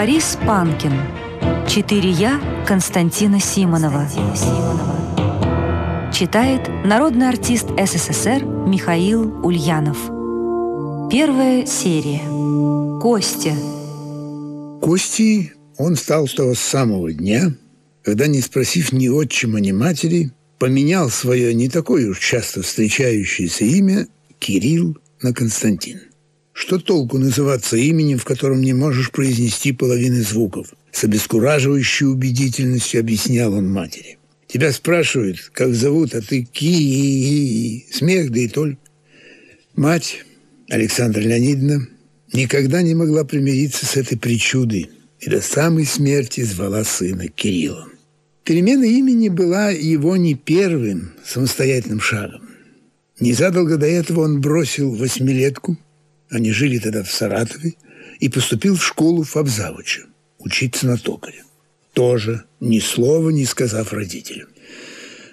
Борис Панкин. Четыре я Константина Симонова. Читает народный артист СССР Михаил Ульянов. Первая серия. Костя. Костей он стал с того самого дня, когда, не спросив ни отчима, ни матери, поменял свое не такое уж часто встречающееся имя Кирилл на Константин. Что толку называться именем, в котором не можешь произнести половины звуков? С обескураживающей убедительностью объяснял он матери. Тебя спрашивают, как зовут, а ты ки Смех, да и только. Мать, Александра Леонидовна, никогда не могла примириться с этой причудой и до самой смерти звала сына Кириллом. Перемена имени была его не первым самостоятельным шагом. Незадолго до этого он бросил восьмилетку, они жили тогда в Саратове, и поступил в школу Фабзавуча, учиться на токаря. Тоже ни слова не сказав родителям.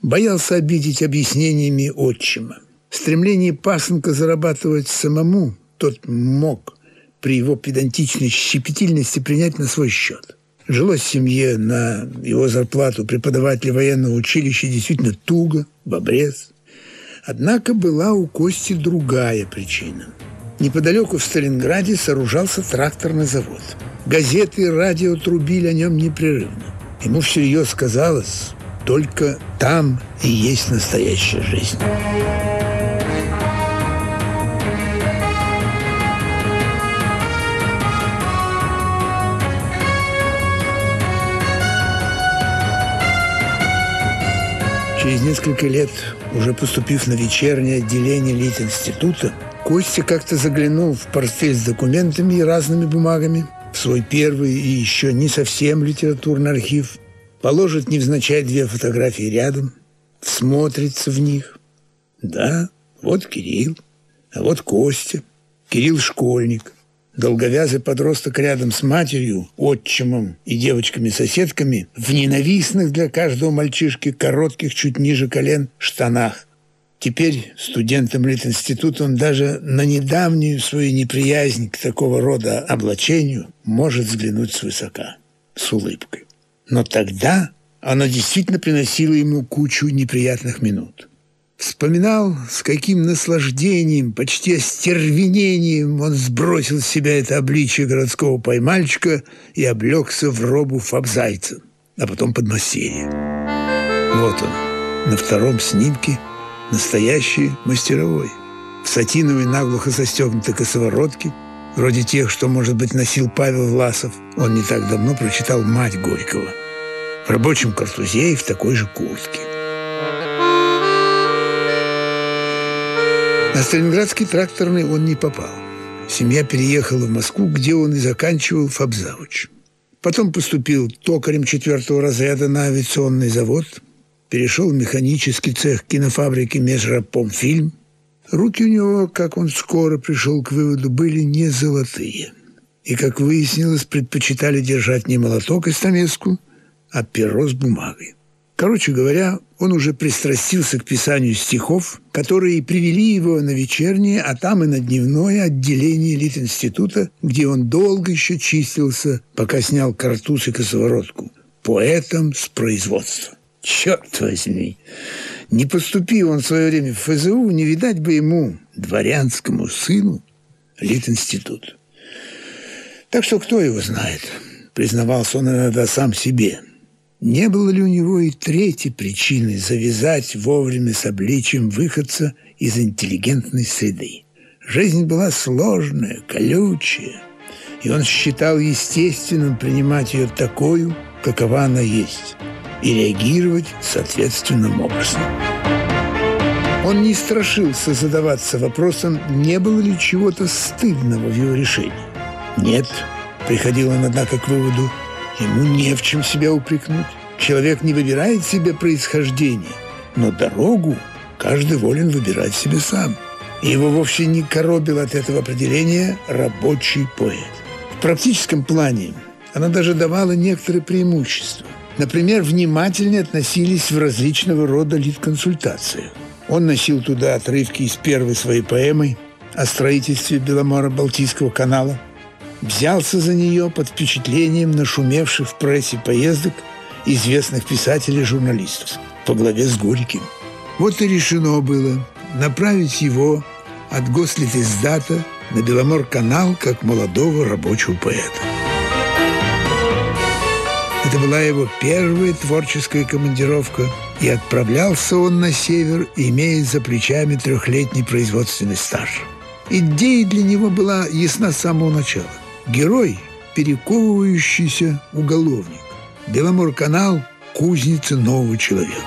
Боялся обидеть объяснениями отчима. Стремление пасынка зарабатывать самому тот мог при его педантичной щепетильности принять на свой счет. Жилось семье на его зарплату преподавателя военного училища действительно туго, в обрез. Однако была у Кости другая причина. Неподалеку в Сталинграде сооружался тракторный завод. Газеты и радио трубили о нем непрерывно. Ему всерьез казалось, только там и есть настоящая жизнь. Через несколько лет, уже поступив на вечернее отделение Лит-института, Костя как-то заглянул в портфель с документами и разными бумагами, в свой первый и еще не совсем литературный архив, положит невзначай две фотографии рядом, всмотрится в них. Да, вот Кирилл, а вот Костя. Кирилл школьник, долговязый подросток рядом с матерью, отчимом и девочками-соседками в ненавистных для каждого мальчишки коротких чуть ниже колен штанах. Теперь студентом Литинститута он даже на недавнюю свою неприязнь к такого рода облачению может взглянуть свысока, с улыбкой. Но тогда оно действительно приносило ему кучу неприятных минут. Вспоминал, с каким наслаждением, почти остервенением он сбросил с себя это обличие городского поймальчика и облегся в робу фабзайца, а потом подмастерье. Вот он, на втором снимке, настоящий мастеровой. В сатиновой наглухо застегнутой косоворотке, вроде тех, что, может быть, носил Павел Власов, он не так давно прочитал «Мать Горького». В рабочем картузе и в такой же куртке. На Сталинградский тракторный он не попал. Семья переехала в Москву, где он и заканчивал фабзавуч. Потом поступил токарем четвертого разряда на авиационный завод, перешел в механический цех кинофабрики «Межрапомфильм». Руки у него, как он скоро пришел к выводу, были не золотые. И, как выяснилось, предпочитали держать не молоток и стамеску, а перо с бумагой. Короче говоря, он уже пристрастился к писанию стихов, которые привели его на вечернее, а там и на дневное отделение Литинститута, где он долго еще чистился, пока снял картуз и косоворотку. Поэтом с производства. Черт возьми! Не поступи он в свое время в ФЗУ, не видать бы ему, дворянскому сыну, Литинститут. Так что кто его знает, признавался он иногда сам себе – не было ли у него и третьей причины завязать вовремя с обличием выходца из интеллигентной среды? Жизнь была сложная, колючая, и он считал естественным принимать ее такую, какова она есть, и реагировать соответственным образом. Он не страшился задаваться вопросом, не было ли чего-то стыдного в его решении. Нет, приходил он, однако, к выводу, Ему не в чем себя упрекнуть. Человек не выбирает себе происхождение, но дорогу каждый волен выбирать себе сам. Его вовсе не коробил от этого определения рабочий поэт. В практическом плане она даже давала некоторые преимущества. Например, внимательнее относились в различного рода лид-консультациях. Он носил туда отрывки из первой своей поэмы о строительстве Беломора-Балтийского канала – взялся за нее под впечатлением нашумевших в прессе поездок известных писателей и журналистов по главе с Горьким. Вот и решено было направить его от Гослитиздата на Беломор-канал как молодого рабочего поэта. Это была его первая творческая командировка, и отправлялся он на север, имея за плечами трехлетний производственный стаж. Идея для него была ясна с самого начала. Герой – перековывающийся уголовник. Беломор-канал – кузница нового человека.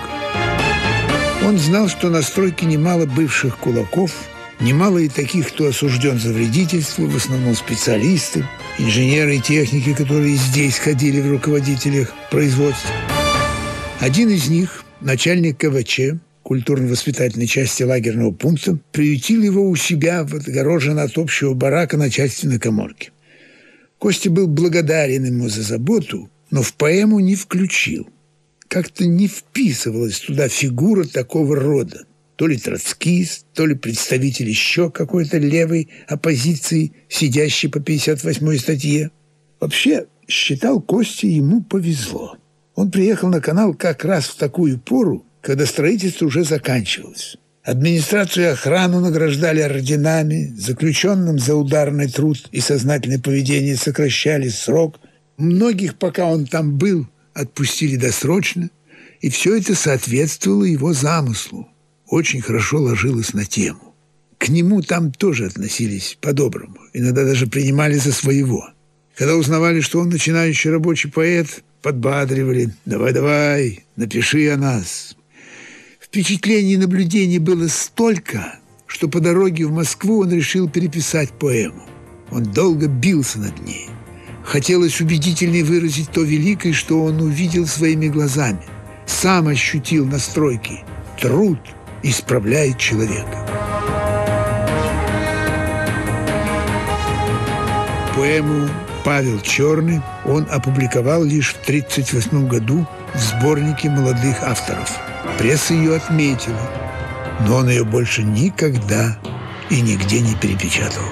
Он знал, что на стройке немало бывших кулаков, немало и таких, кто осужден за вредительство, в основном специалисты, инженеры и техники, которые здесь ходили в руководителях производства. Один из них, начальник КВЧ, культурно-воспитательной части лагерного пункта, приютил его у себя в отгороженно от общего барака начальственной коморке. Костя был благодарен ему за заботу, но в поэму не включил – как-то не вписывалась туда фигура такого рода. То ли троцкист, то ли представитель еще какой-то левой оппозиции, сидящей по 58-й статье. Вообще, считал Костя, ему повезло. Он приехал на канал как раз в такую пору, когда строительство уже заканчивалось. Администрацию охрану награждали орденами, заключенным за ударный труд и сознательное поведение сокращали срок. Многих, пока он там был, отпустили досрочно, и все это соответствовало его замыслу, очень хорошо ложилось на тему. К нему там тоже относились по-доброму, иногда даже принимали за своего. Когда узнавали, что он начинающий рабочий поэт, подбадривали «давай-давай, напиши о нас». Впечатлений и наблюдений было столько, что по дороге в Москву он решил переписать поэму. Он долго бился над ней – Хотелось убедительнее выразить то великое, что он увидел своими глазами. Сам ощутил настройки. Труд исправляет человека. Поэму «Павел Черный» он опубликовал лишь в 1938 году в сборнике молодых авторов. Пресса ее отметила, но он ее больше никогда и нигде не перепечатал.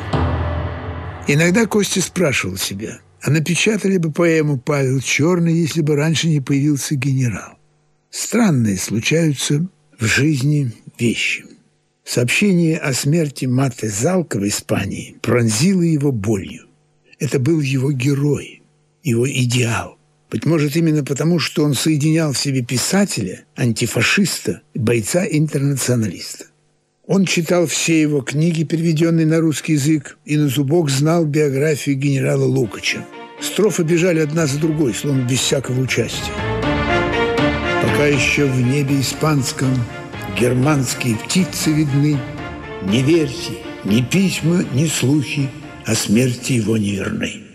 Иногда Костя спрашивал себя – а напечатали бы поэму «Павел Черный», если бы раньше не появился генерал. Странные случаются в жизни вещи. Сообщение о смерти Маты Залка в Испании пронзило его болью. Это был его герой, его идеал. Быть может, именно потому, что он соединял в себе писателя, антифашиста, бойца-интернационалиста. Он читал все его книги, переведенные на русский язык, и на зубок знал биографию генерала Лукача. Строфы бежали одна за другой, словно без всякого участия. Пока еще в небе испанском германские птицы видны, не верьте ни письма, ни слухи о смерти его неверной.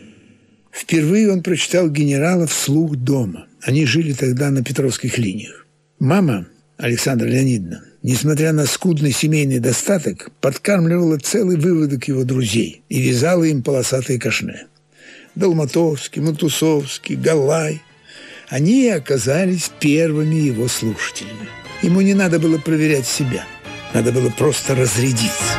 Впервые он прочитал генерала вслух дома. Они жили тогда на Петровских линиях. Мама, Александра Леонидовна, несмотря на скудный семейный достаток, подкармливала целый выводок его друзей и вязала им полосатые кашне. Долматовский, Матусовский, Галай. Они оказались первыми его слушателями. Ему не надо было проверять себя, надо было просто разрядиться.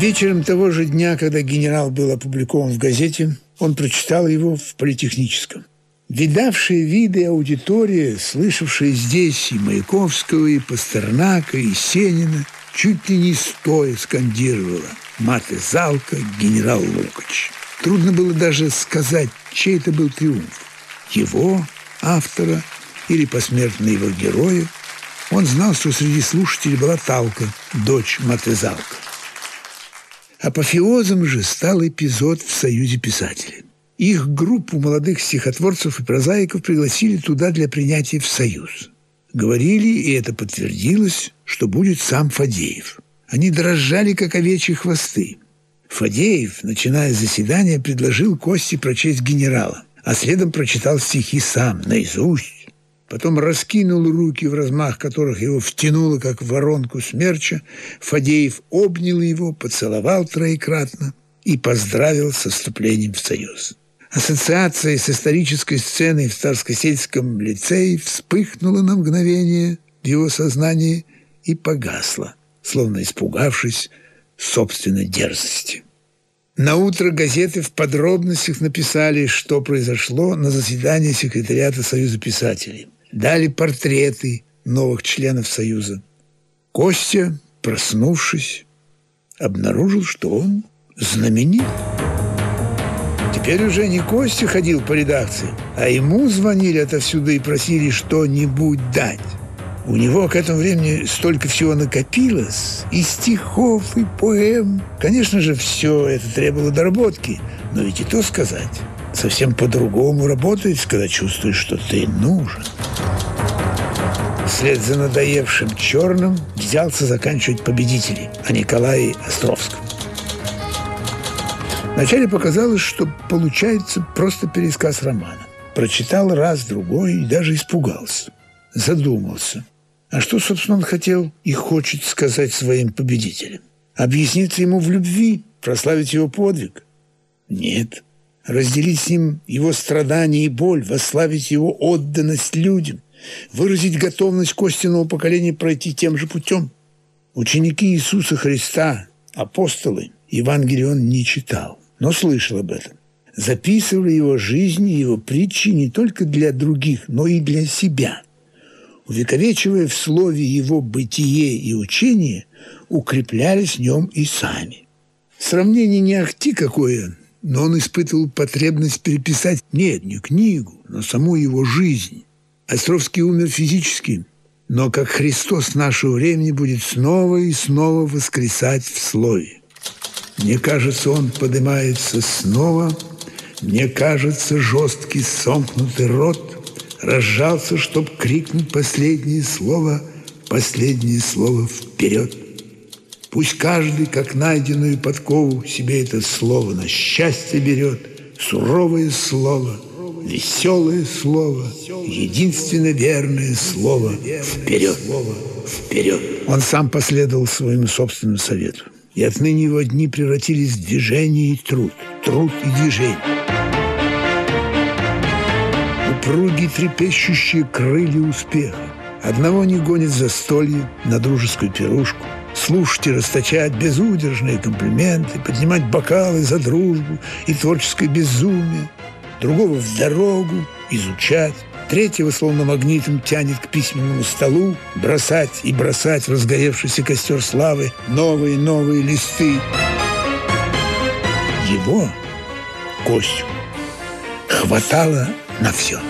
Вечером того же дня, когда генерал был опубликован в газете, он прочитал его в политехническом – Видавшие виды аудитория, слышавшая здесь и Маяковского, и Пастернака, и Сенина, чуть ли не стоя скандировала «Маты Залка, генерал Лукач». Трудно было даже сказать, чей это был триумф. Его, автора или посмертно его героя. Он знал, что среди слушателей была Талка, дочь Матезалка. Апофеозом же стал эпизод в Союзе писателей. Их группу молодых стихотворцев и прозаиков пригласили туда для принятия в Союз. Говорили, и это подтвердилось, что будет сам Фадеев. Они дрожали, как овечьи хвосты. Фадеев, начиная заседание, предложил Косте прочесть генерала, а следом прочитал стихи сам, наизусть. Потом раскинул руки, в размах которых его втянуло, как в воронку смерча. Фадеев обнял его, поцеловал троекратно и поздравил со вступлением в Союз. Ассоциация с исторической сценой в Царско-сельском лицее вспыхнула на мгновение в его сознании и погасла, словно испугавшись собственной дерзости. На утро газеты в подробностях написали, что произошло на заседании секретариата Союза писателей. Дали портреты новых членов Союза. Костя, проснувшись, обнаружил, что он знаменит. Теперь уже не Костя ходил по редакции, а ему звонили отовсюду и просили что-нибудь дать. У него к этому времени столько всего накопилось, и стихов, и поэм. Конечно же, все это требовало доработки, но ведь и то сказать. Совсем по-другому работает, когда чувствуешь, что ты нужен. Вслед за надоевшим черным взялся заканчивать победителей, а Николай Островском. Вначале показалось, что получается просто пересказ романа. Прочитал раз, другой и даже испугался. Задумался – а что, собственно, он хотел и хочет сказать своим победителям? Объясниться ему в любви, прославить его подвиг? Нет. Разделить с ним его страдания и боль, восславить его отданность людям, выразить готовность Костяного поколения пройти тем же путем. Ученики Иисуса Христа, апостолы, Евангелие он не читал, но слышал об этом. Записывали его жизнь и его притчи не только для других, но и для себя – увековечивая в слове его бытие и учение, укреплялись в нем и сами. Сравнение не ахти какое, но он испытывал потребность переписать нет, не книгу, но саму его жизнь. Островский умер физически, но как Христос нашего времени будет снова и снова воскресать в слове. Мне кажется, он поднимается снова, мне кажется, жесткий сомкнутый рот – разжался, чтоб крикнуть последнее слово, последнее слово вперед. Пусть каждый, как найденную подкову, себе это слово на счастье берет, суровое слово, веселое слово, единственно верное слово вперед, вперед. Он сам последовал своему собственному совету. И отныне его дни превратились в движение и труд, труд и движение упругие трепещущие крылья успеха. Одного не гонит застолье на дружескую пирушку, слушать и расточать безудержные комплименты, поднимать бокалы за дружбу и творческое безумие, другого в дорогу, изучать, третьего словно магнитом тянет к письменному столу, бросать и бросать в разгоревшийся костер славы новые новые листы. Его, Костю, хватало на все.